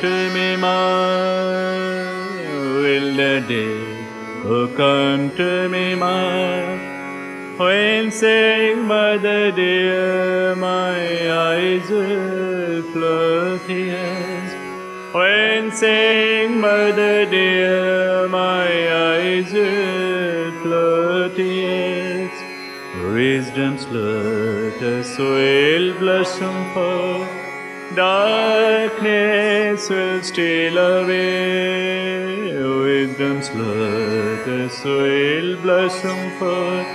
to me, my will the day oh, come to me, my when saying, Mother dear, my eyes will flow tears. When saying, Mother dear, my eyes will flow tears. Wisdom's lotus will blossom forth darkness will steal away. Wisdom's lotus will blossom forth.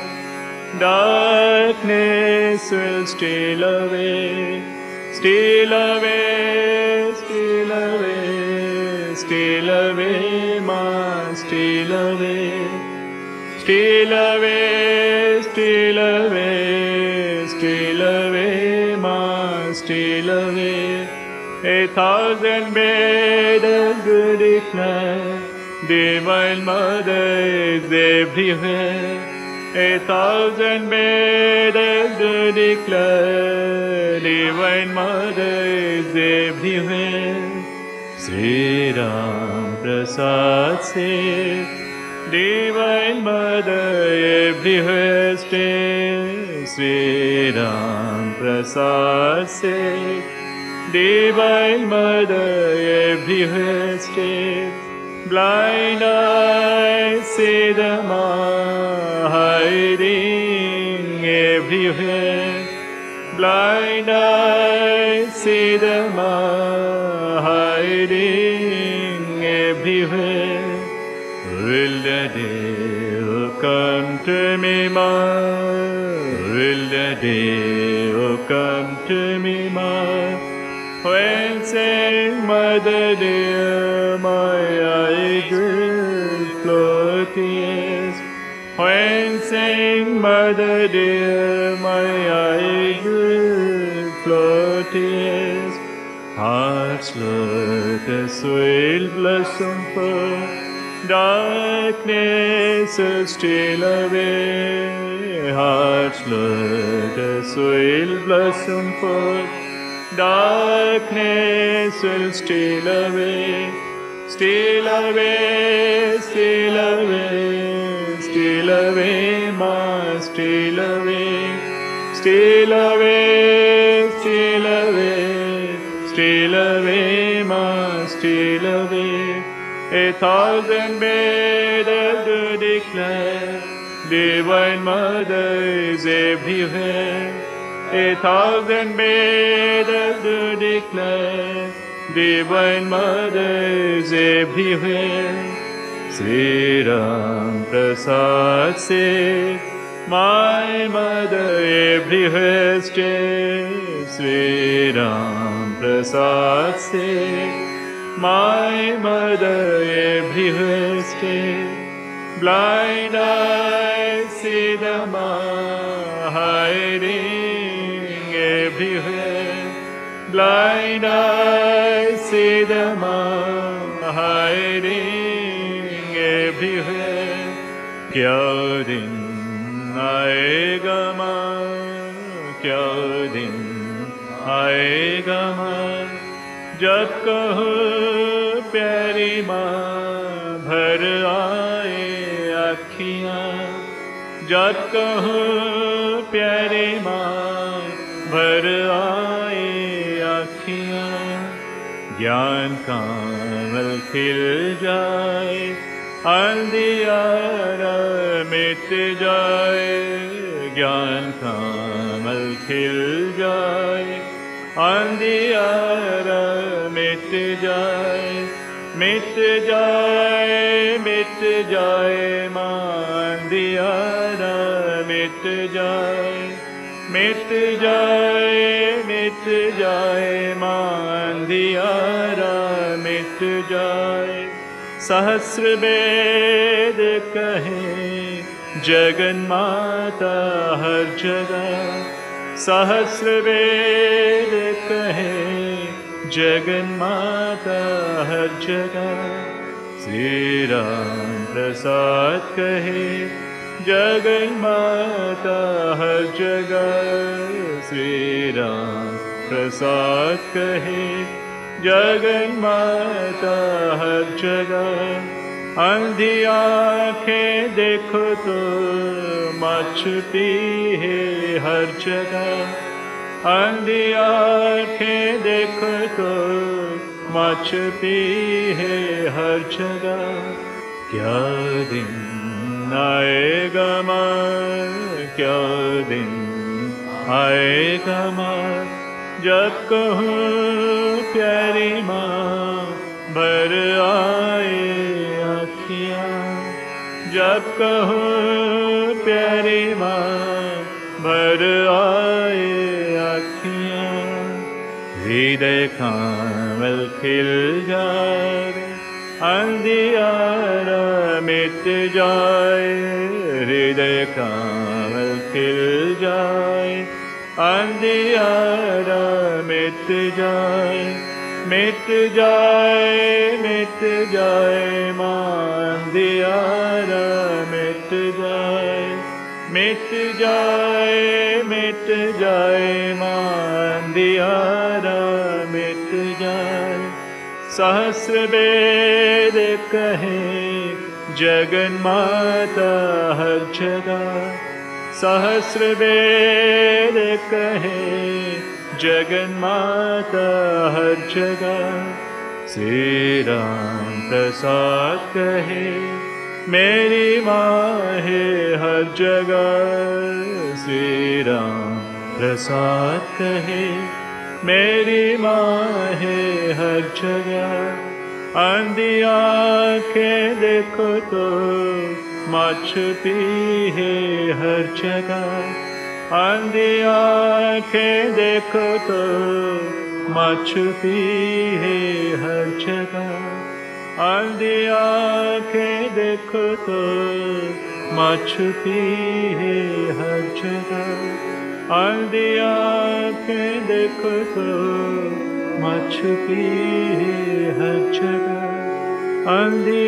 Darkness will steal away, steal away, steal away, steal away, ma, steal away, steal away, steal away, thousand maidens do declare, Divine Mother is everywhere. A thousand maidens do declare, Divine Mother is everywhere. Sri Ram Prasad says, Divine Mother everywhere stays. Sri Ram Prasad says, Divine Mother everywhere stays. Blind eyes see the Ma hiding everywhere. Blind eyes see the Ma hiding everywhere. Will the day come to me, Ma? Will the day come to me, Ma? When saying my daddy, my eyes grew tears. When saying my daddy, my eyes grew tears. Heart's lotus will blossom for darkness steal away. Heart's lotus will blossom for Darkness will steal away, steal away, steal away, steal away, ma, steal away, steal away, steal away, steal away, ma, steal away. A thousand maidens do declare, Divine Mother is everywhere. A thousand maidens do declare, Divine Mother is everywhere. Sri Ram Prasad says, My mother everywhere stays. Sri Ram Prasad says, My mother everywhere stays. Blind eyes see the Ma hiding everywhere. Blind eyes see the Ma hiding everywhere. क्या दिन आएगा माँ क्या दिन आएगा माँ जब कहो प्यारी माँ भर आए अखियाँ जब कहो प्यारी माँ खिल जाए अंधियारा मिट जाए, ज्ञान कामल खिल जाए अंधियारा मिट जाए मिट जाए मिट जाए मांदियारा मिट जाए मिट जाए मिट जाए मांदियारा मिट जाए। सहस्र वेद कहे जगन माता हर जगह। सहस्र वेद कहे जगन माता हर जगह। श्री राम प्रसाद कहे जगन माता हर जगह। श्री राम प्रसाद कहे जगन माता हर जगह। अंधी आँखें देखो तो पी है हर जगह। अंधी आँखें देखो तो मच है हर जगह। क्या दिन आएगा माँ? क्या दिन आएगा माँ? जब कहूँ, प्यारी माँ, भर आए अखियाँ जब कहूँ, प्यारी माँ, भर आए अखियाँ हृदय कामल खिल जाए, अंधियारा मिट जाए। हृदय कामल खिल जाए। अंधियारा मिट जाए मिट जाए मिट जाए माँ अंधियारा मिट जाए मिट जाए मिट जाए माँ अंधियारा मिट जाए। सहस्र वेद कहे, जगन माता हर सहस्र वेद कहे जगन माता हर जगह। श्री राम प्रसाद कहे मेरी माँ है हर श्री राम प्रसाद कहे मेरी माँ है हर तो मच पी है हर जगह। आंधी आँखें देखो तो मच पी है हर जगह। आंधी आँखें देखो तो मच पी है हर जगह। आंधी आँखें देखो तो मच पी है हर जगह। आंधी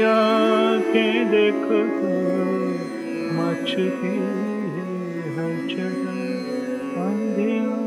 के देख तो मच पी है जगह अंधिया